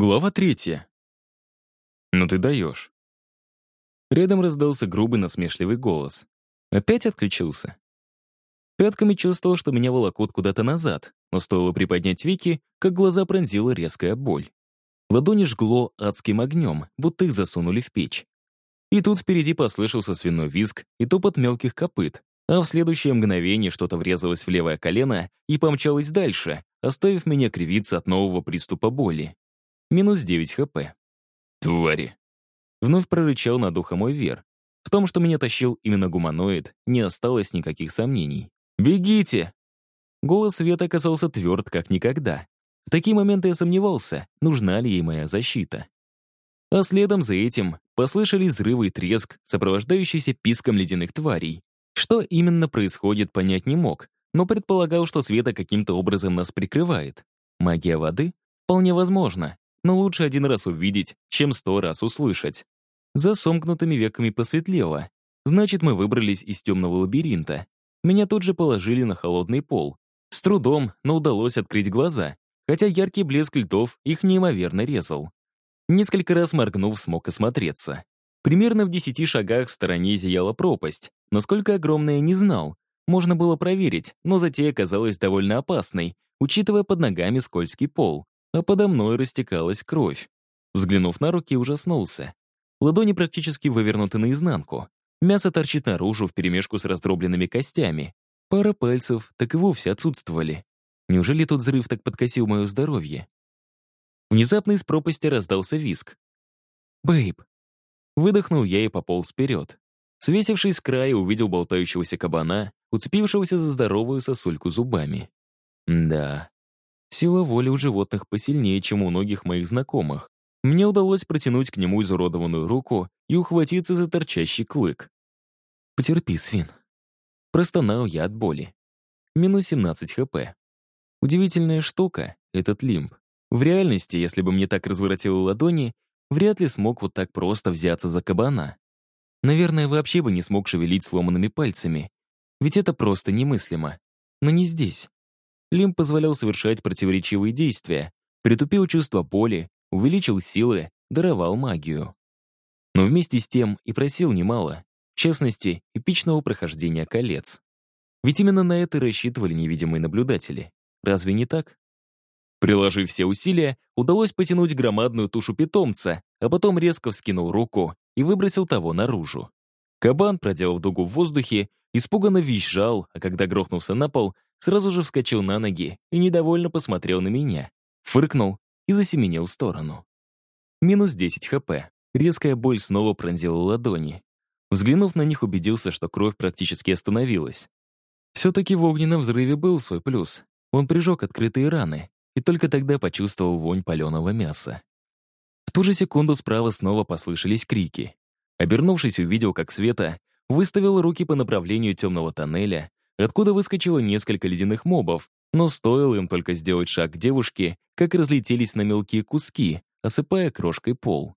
Глава третья. «Ну ты даешь». Рядом раздался грубый насмешливый голос. Опять отключился. Пятками чувствовал, что меня волокут куда-то назад, но стоило приподнять веки, как глаза пронзила резкая боль. Ладони жгло адским огнем, будто их засунули в печь. И тут впереди послышался свиной визг и топот мелких копыт, а в следующее мгновение что-то врезалось в левое колено и помчалось дальше, оставив меня кривиться от нового приступа боли. Минус 9 хп. Твари. Вновь прорычал над ухом мой вер. В том, что меня тащил именно гуманоид, не осталось никаких сомнений. «Бегите!» Голос Света оказался тверд, как никогда. В такие моменты я сомневался, нужна ли ей моя защита. А следом за этим послышались взрывы и треск, сопровождающийся писком ледяных тварей. Что именно происходит, понять не мог, но предполагал, что Света каким-то образом нас прикрывает. Магия воды? Вполне возможно но лучше один раз увидеть, чем сто раз услышать. За сомкнутыми веками посветлело. Значит, мы выбрались из темного лабиринта. Меня тут же положили на холодный пол. С трудом, но удалось открыть глаза, хотя яркий блеск льдов их неимоверно резал. Несколько раз моргнув, смог осмотреться. Примерно в десяти шагах в стороне зияла пропасть. Насколько огромная, не знал. Можно было проверить, но затея оказалась довольно опасной, учитывая под ногами скользкий пол а подо мной растекалась кровь. Взглянув на руки, ужаснулся. Ладони практически вывернуты наизнанку. Мясо торчит наружу вперемешку с раздробленными костями. Пара пальцев так и вовсе отсутствовали. Неужели тот взрыв так подкосил мое здоровье? Внезапно из пропасти раздался виск. «Бэйб!» Выдохнул я и пополз вперед. Свесившись с края, увидел болтающегося кабана, уцепившегося за здоровую сосульку зубами. Да, Сила воли у животных посильнее, чем у многих моих знакомых. Мне удалось протянуть к нему изуродованную руку и ухватиться за торчащий клык. «Потерпи, свин». Простонал я от боли. Минус 17 хп. Удивительная штука — этот лимб. В реальности, если бы мне так разворотило ладони, вряд ли смог вот так просто взяться за кабана. Наверное, вообще бы не смог шевелить сломанными пальцами. Ведь это просто немыслимо. Но не здесь. Лим позволял совершать противоречивые действия, притупил чувство боли, увеличил силы, даровал магию. Но вместе с тем и просил немало, в частности, эпичного прохождения колец. Ведь именно на это рассчитывали невидимые наблюдатели. Разве не так? Приложив все усилия, удалось потянуть громадную тушу питомца, а потом резко вскинул руку и выбросил того наружу. Кабан, проделав дугу в воздухе, испуганно визжал, а когда грохнулся на пол, сразу же вскочил на ноги и недовольно посмотрел на меня, фыркнул и засеменил в сторону. Минус 10 хп. Резкая боль снова пронзила ладони. Взглянув на них, убедился, что кровь практически остановилась. Все-таки в огненном взрыве был свой плюс. Он прижег открытые раны, и только тогда почувствовал вонь паленого мяса. В ту же секунду справа снова послышались крики. Обернувшись, увидел, как Света выставила руки по направлению темного тоннеля, откуда выскочило несколько ледяных мобов, но стоило им только сделать шаг к девушке, как разлетелись на мелкие куски, осыпая крошкой пол.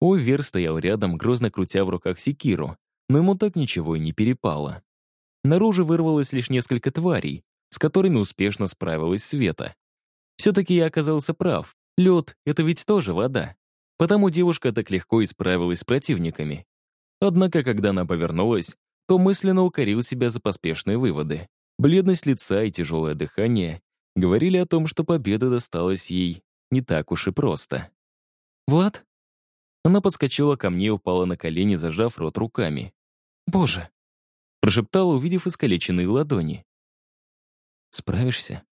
Овер стоял рядом, грозно крутя в руках секиру, но ему так ничего и не перепало. Наружу вырвалось лишь несколько тварей, с которыми успешно справилась Света. Все-таки я оказался прав. Лед — это ведь тоже вода. Потому девушка так легко и справилась с противниками. Однако, когда она повернулась, то мысленно укорил себя за поспешные выводы. Бледность лица и тяжелое дыхание говорили о том, что победа досталась ей не так уж и просто. «Влад?» Она подскочила ко мне и упала на колени, зажав рот руками. «Боже!» Прошептала, увидев искалеченные ладони. «Справишься?»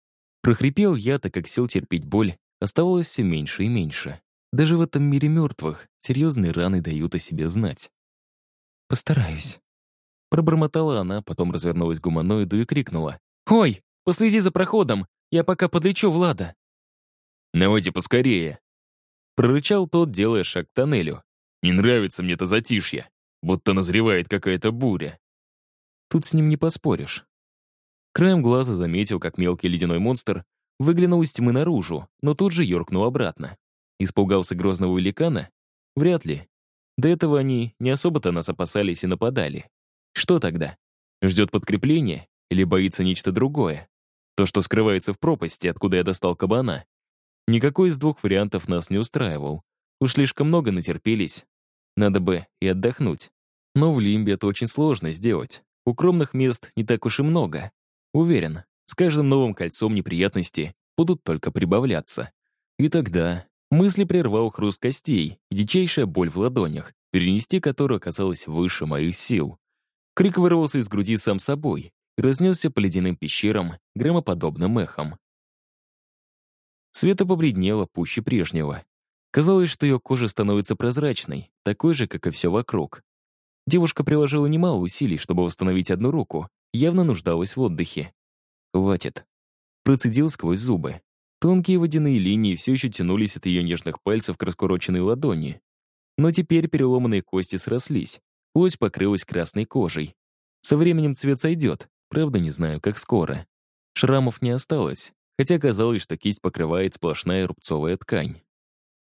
Прохрипел я, так как сил терпеть боль оставалось все меньше и меньше. Даже в этом мире мертвых серьезные раны дают о себе знать. «Постараюсь». Пробормотала она, потом развернулась к гуманоиду и крикнула. «Ой, последи за проходом! Я пока подлечу Влада!» «Давайте поскорее!» Прорычал тот, делая шаг к тоннелю. «Не нравится мне это затишье, будто назревает какая-то буря». Тут с ним не поспоришь. Краем глаза заметил, как мелкий ледяной монстр выглянул из тьмы наружу, но тут же юркнул обратно. Испугался грозного великана? Вряд ли. До этого они не особо-то нас опасались и нападали. Что тогда? Ждет подкрепление или боится нечто другое? То, что скрывается в пропасти, откуда я достал кабана? Никакой из двух вариантов нас не устраивал. Уж слишком много натерпелись. Надо бы и отдохнуть. Но в Лимбе это очень сложно сделать. Укромных мест не так уж и много. Уверен, с каждым новым кольцом неприятности будут только прибавляться. И тогда мысли прервал хруст костей, дичайшая боль в ладонях, перенести которую оказалось выше моих сил. Крик вырвался из груди сам собой и разнесся по ледяным пещерам громоподобным эхом. Света побледнела пуще прежнего. Казалось, что ее кожа становится прозрачной, такой же, как и все вокруг. Девушка приложила немало усилий, чтобы восстановить одну руку, явно нуждалась в отдыхе. «Хватит». Процедил сквозь зубы. Тонкие водяные линии все еще тянулись от ее нежных пальцев к раскуроченной ладони. Но теперь переломанные кости срослись, плоть покрылась красной кожей. Со временем цвет сойдет, правда не знаю, как скоро. Шрамов не осталось, хотя казалось, что кисть покрывает сплошная рубцовая ткань.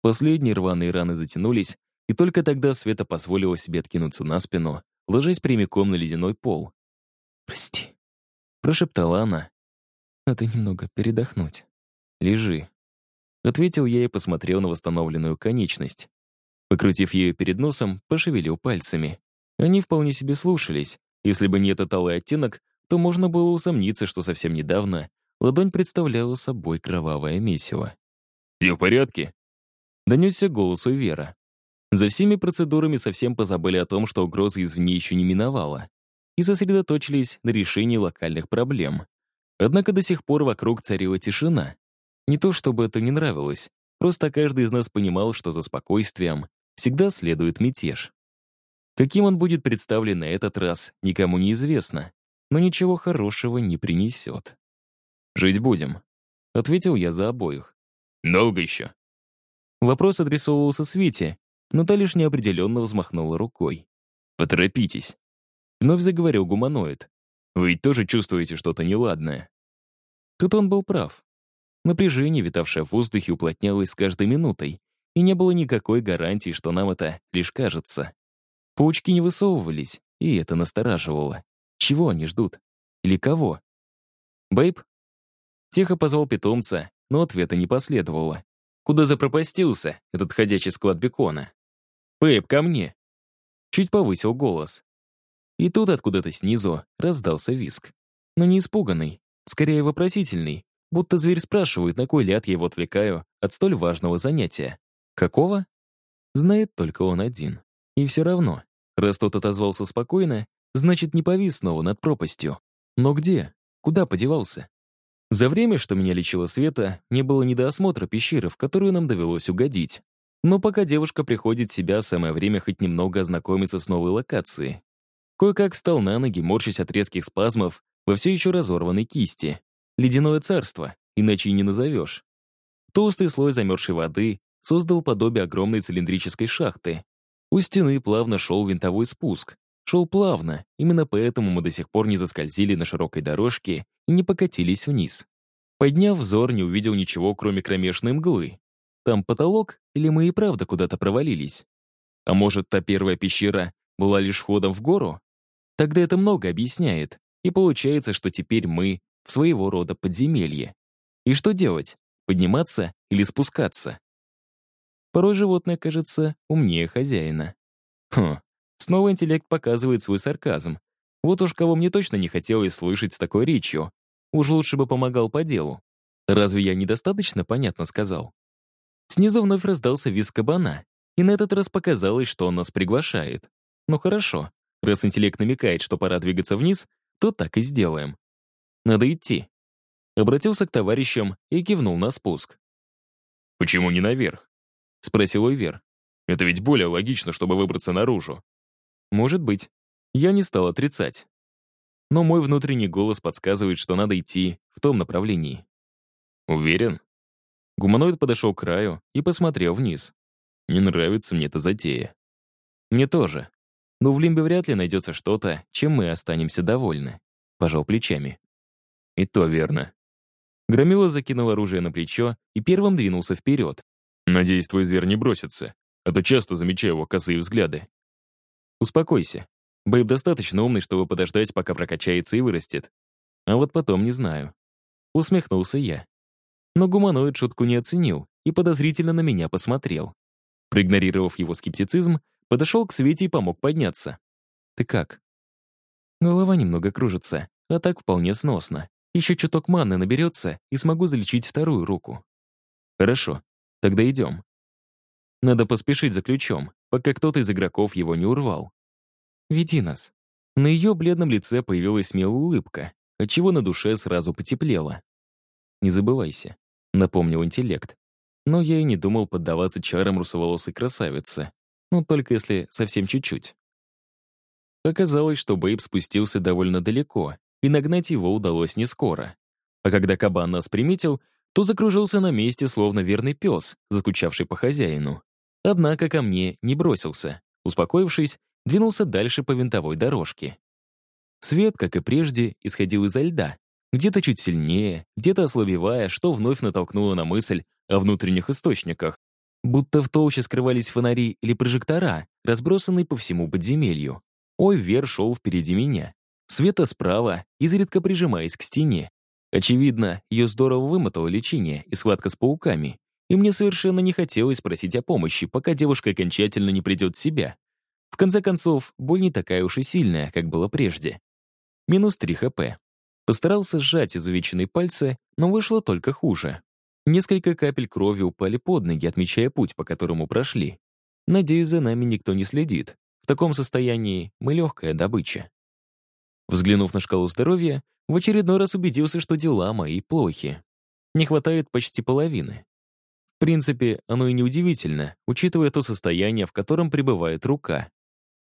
Последние рваные раны затянулись, и только тогда Света позволила себе откинуться на спину, ложась прямиком на ледяной пол. «Прости», — прошептала она. «Надо немного передохнуть. Лежи». Ответил я и посмотрел на восстановленную конечность. Покрутив ее перед носом, пошевелил пальцами. Они вполне себе слушались. Если бы не этот алый оттенок, то можно было усомниться, что совсем недавно ладонь представляла собой кровавое месиво. «Все в порядке?» Донесся голос у Вера. За всеми процедурами совсем позабыли о том, что угроза извне еще не миновала, и сосредоточились на решении локальных проблем. Однако до сих пор вокруг царила тишина. Не то чтобы это не нравилось, просто каждый из нас понимал, что за спокойствием всегда следует мятеж. Каким он будет представлен на этот раз, никому не известно, но ничего хорошего не принесет. «Жить будем», — ответил я за обоих. «Долго еще?» Вопрос адресовывался Свете, но та лишь неопределенно взмахнула рукой. «Поторопитесь», — вновь заговорил гуманоид. «Вы ведь тоже чувствуете что-то неладное?» Тут он был прав. Напряжение, витавшее в воздухе, уплотнялось с каждой минутой, и не было никакой гарантии, что нам это лишь кажется. Паучки не высовывались, и это настораживало. Чего они ждут? Или кого? «Бэйб?» Тихо позвал питомца, но ответа не последовало. Куда запропастился этот ходячий склад бекона? «Пэйб, ко мне!» Чуть повысил голос. И тут откуда-то снизу раздался виск. Но не испуганный, скорее вопросительный, будто зверь спрашивает, на кой ляд я его отвлекаю от столь важного занятия. Какого? Знает только он один. И все равно, раз тот отозвался спокойно, значит, не повис снова над пропастью. Но где? Куда подевался? За время, что меня лечила Света, не было ни до осмотра пещеры, в которую нам довелось угодить. Но пока девушка приходит в себя, самое время хоть немного ознакомиться с новой локацией. Кое-как встал на ноги, морщась от резких спазмов во все еще разорванной кисти. Ледяное царство, иначе и не назовешь. Толстый слой замерзшей воды создал подобие огромной цилиндрической шахты. У стены плавно шел винтовой спуск. Шел плавно, именно поэтому мы до сих пор не заскользили на широкой дорожке и не покатились вниз. Подняв взор, не увидел ничего, кроме кромешной мглы. Там потолок, или мы и правда куда-то провалились? А может, та первая пещера была лишь входом в гору? Тогда это много объясняет, и получается, что теперь мы в своего рода подземелье. И что делать? Подниматься или спускаться? Порой животное кажется умнее хозяина. Хм, снова интеллект показывает свой сарказм. Вот уж кого мне точно не хотелось слышать с такой речью. Уж лучше бы помогал по делу. Разве я недостаточно понятно сказал? Снизу вновь раздался визг кабана, и на этот раз показалось, что он нас приглашает. Ну хорошо, раз интеллект намекает, что пора двигаться вниз, то так и сделаем. Надо идти. Обратился к товарищам и кивнул на спуск. «Почему не наверх?» — спросил Ойвер. «Это ведь более логично, чтобы выбраться наружу». «Может быть». Я не стал отрицать но мой внутренний голос подсказывает, что надо идти в том направлении. Уверен? Гуманоид подошел к краю и посмотрел вниз. Не нравится мне эта затея. Мне тоже. Но в Лимбе вряд ли найдется что-то, чем мы останемся довольны. Пожал плечами. И то верно. Громила закинул оружие на плечо и первым двинулся вперед. Надеюсь, твой зверь не бросится, а то часто замечаю его косые взгляды. Успокойся. Бэйб достаточно умный, чтобы подождать, пока прокачается и вырастет. А вот потом не знаю. Усмехнулся я. Но гуманоид шутку не оценил и подозрительно на меня посмотрел. Проигнорировав его скептицизм, подошел к Свете и помог подняться. «Ты как?» Голова немного кружится, а так вполне сносно. Еще чуток манны наберется, и смогу залечить вторую руку. Хорошо, тогда идем. Надо поспешить за ключом, пока кто-то из игроков его не урвал. Веди нас. На ее бледном лице появилась смелая улыбка, отчего на душе сразу потеплело. «Не забывайся», — напомнил интеллект. Но я и не думал поддаваться чарам русоволосой красавицы. Ну, только если совсем чуть-чуть. Оказалось, что Бэйб спустился довольно далеко, и нагнать его удалось не скоро. А когда кабан нас приметил, то закружился на месте, словно верный пес, закучавший по хозяину. Однако ко мне не бросился. Успокоившись, двинулся дальше по винтовой дорожке. Свет, как и прежде, исходил изо льда, где-то чуть сильнее, где-то ослабевая, что вновь натолкнуло на мысль о внутренних источниках. Будто в толще скрывались фонари или прожектора, разбросанные по всему подземелью. Ой, Вер шел впереди меня. Света справа, изредка прижимаясь к стене. Очевидно, ее здорово вымотало лечение и схватка с пауками. И мне совершенно не хотелось просить о помощи, пока девушка окончательно не придет в себя. В конце концов, боль не такая уж и сильная, как было прежде. Минус 3 хп. Постарался сжать изувеченные пальцы, но вышло только хуже. Несколько капель крови упали под ноги, отмечая путь, по которому прошли. Надеюсь, за нами никто не следит. В таком состоянии мы легкая добыча. Взглянув на шкалу здоровья, в очередной раз убедился, что дела мои плохи. Не хватает почти половины. В принципе, оно и неудивительно, учитывая то состояние, в котором пребывает рука.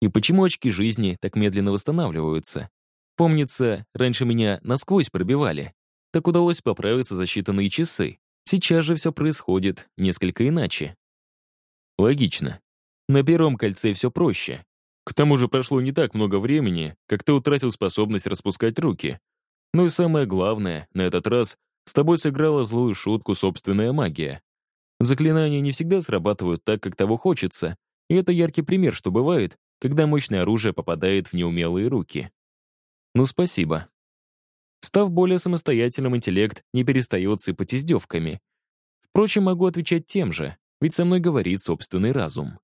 И почему очки жизни так медленно восстанавливаются? Помнится, раньше меня насквозь пробивали. Так удалось поправиться за считанные часы. Сейчас же все происходит несколько иначе. Логично. На первом кольце все проще. К тому же прошло не так много времени, как ты утратил способность распускать руки. Ну и самое главное, на этот раз с тобой сыграла злую шутку собственная магия. Заклинания не всегда срабатывают так, как того хочется, и это яркий пример, что бывает, когда мощное оружие попадает в неумелые руки. Ну, спасибо. Став более самостоятельным, интеллект не перестает сыпать издевками. Впрочем, могу отвечать тем же, ведь со мной говорит собственный разум.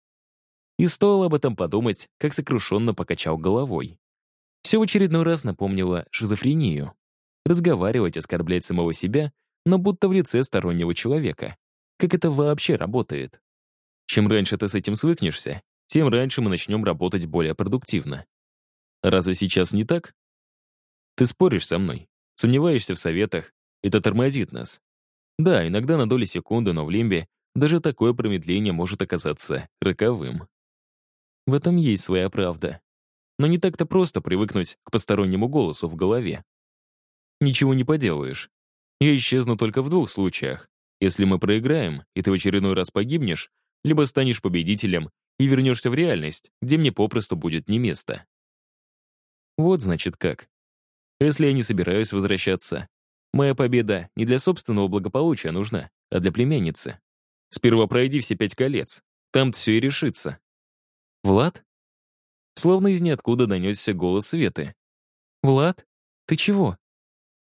И стоило об этом подумать, как сокрушенно покачал головой. Все в очередной раз напомнило шизофрению. Разговаривать, оскорблять самого себя, но будто в лице стороннего человека. Как это вообще работает? Чем раньше ты с этим свыкнешься, тем раньше мы начнем работать более продуктивно. Разве сейчас не так? Ты споришь со мной, сомневаешься в советах, это тормозит нас. Да, иногда на доли секунды, но в лимбе даже такое промедление может оказаться роковым. В этом есть своя правда. Но не так-то просто привыкнуть к постороннему голосу в голове. Ничего не поделаешь. Я исчезну только в двух случаях. Если мы проиграем, и ты в очередной раз погибнешь, либо станешь победителем и вернешься в реальность, где мне попросту будет не место. Вот значит как. Если я не собираюсь возвращаться, моя победа не для собственного благополучия нужна, а для племянницы. Сперва пройди все пять колец, там все и решится. «Влад?» Словно из ниоткуда донесся голос Светы. «Влад, ты чего?»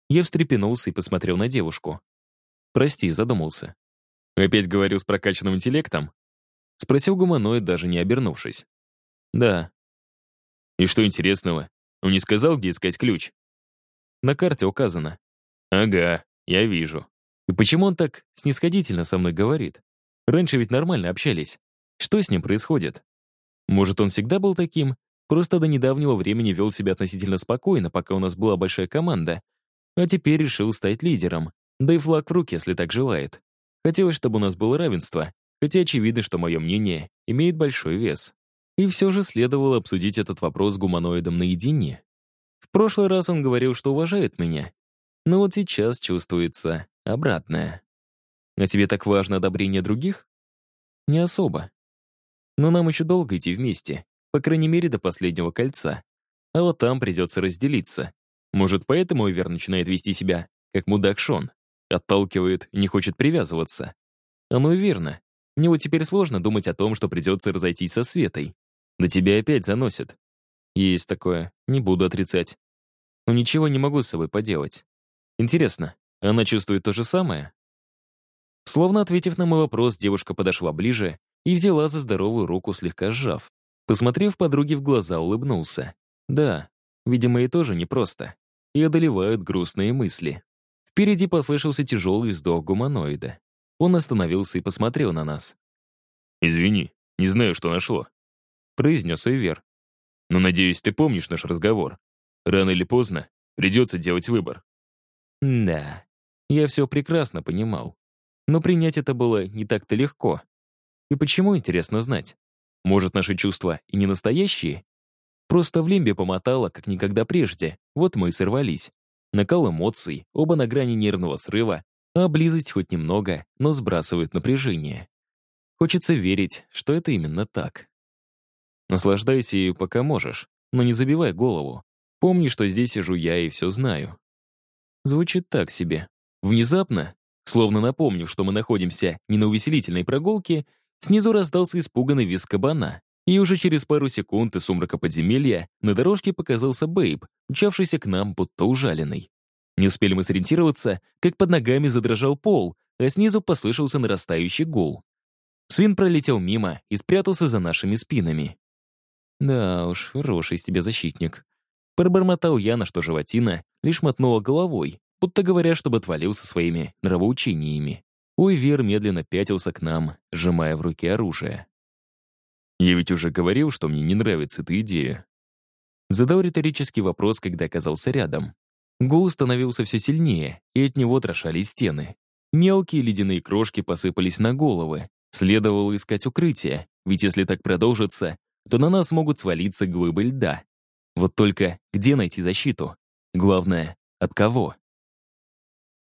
Я встрепенулся и посмотрел на девушку. «Прости, задумался». «Опять говорю с прокачанным интеллектом?» Спросил гуманоид, даже не обернувшись. «Да». «И что интересного? Он не сказал, где искать ключ?» «На карте указано». «Ага, я вижу». «И почему он так снисходительно со мной говорит? Раньше ведь нормально общались. Что с ним происходит?» Может, он всегда был таким, просто до недавнего времени вел себя относительно спокойно, пока у нас была большая команда, а теперь решил стать лидером, да и флаг в руке, если так желает. Хотелось, чтобы у нас было равенство, хотя очевидно, что мое мнение имеет большой вес. И все же следовало обсудить этот вопрос с гуманоидом наедине. В прошлый раз он говорил, что уважает меня, но вот сейчас чувствуется обратное. А тебе так важно одобрение других? Не особо. Но нам еще долго идти вместе, по крайней мере, до последнего кольца. А вот там придется разделиться. Может, поэтому Эвер начинает вести себя, как мудак Шон. Отталкивает, не хочет привязываться. Оно и верно. Мне вот теперь сложно думать о том, что придется разойтись со Светой. Да тебя опять заносит. Есть такое, не буду отрицать. Но ничего не могу с собой поделать. Интересно, она чувствует то же самое? Словно ответив на мой вопрос, девушка подошла ближе и взяла за здоровую руку, слегка сжав. Посмотрев подруге в глаза, улыбнулся. Да, видимо, ей тоже непросто. И одолевают грустные мысли. Впереди послышался тяжелый вздох гуманоида. Он остановился и посмотрел на нас. «Извини, не знаю, что нашло», — произнес Эйвер. «Но, надеюсь, ты помнишь наш разговор. Рано или поздно придется делать выбор». Да, я все прекрасно понимал. Но принять это было не так-то легко. И почему, интересно знать? Может, наши чувства и не настоящие? Просто в лимбе помотало, как никогда прежде. Вот мы и сорвались. Накал эмоций, оба на грани нервного срыва, а близость хоть немного, но сбрасывает напряжение. Хочется верить, что это именно так. Наслаждайся ею, пока можешь, но не забивай голову. Помни, что здесь сижу я и все знаю. Звучит так себе. Внезапно, словно напомнив, что мы находимся не на увеселительной прогулке, снизу раздался испуганный визг кабана. И уже через пару секунд из сумрака подземелья на дорожке показался Бэйб, мчавшийся к нам, будто ужаленный. Не успели мы сориентироваться, как под ногами задрожал пол, а снизу послышался нарастающий гул. Свин пролетел мимо и спрятался за нашими спинами. «Да уж, хороший из тебя защитник». Пробормотал я, на что животина лишь мотнула головой, будто говоря, чтобы отвалился своими нравоучениями. Уйвер медленно пятился к нам, сжимая в руке оружие. «Я ведь уже говорил, что мне не нравится эта идея». Задал риторический вопрос, когда оказался рядом. Гул становился все сильнее, и от него трошали стены. Мелкие ледяные крошки посыпались на головы. Следовало искать укрытие, ведь если так продолжится, то на нас могут свалиться глыбы льда. Вот только где найти защиту? Главное, от кого?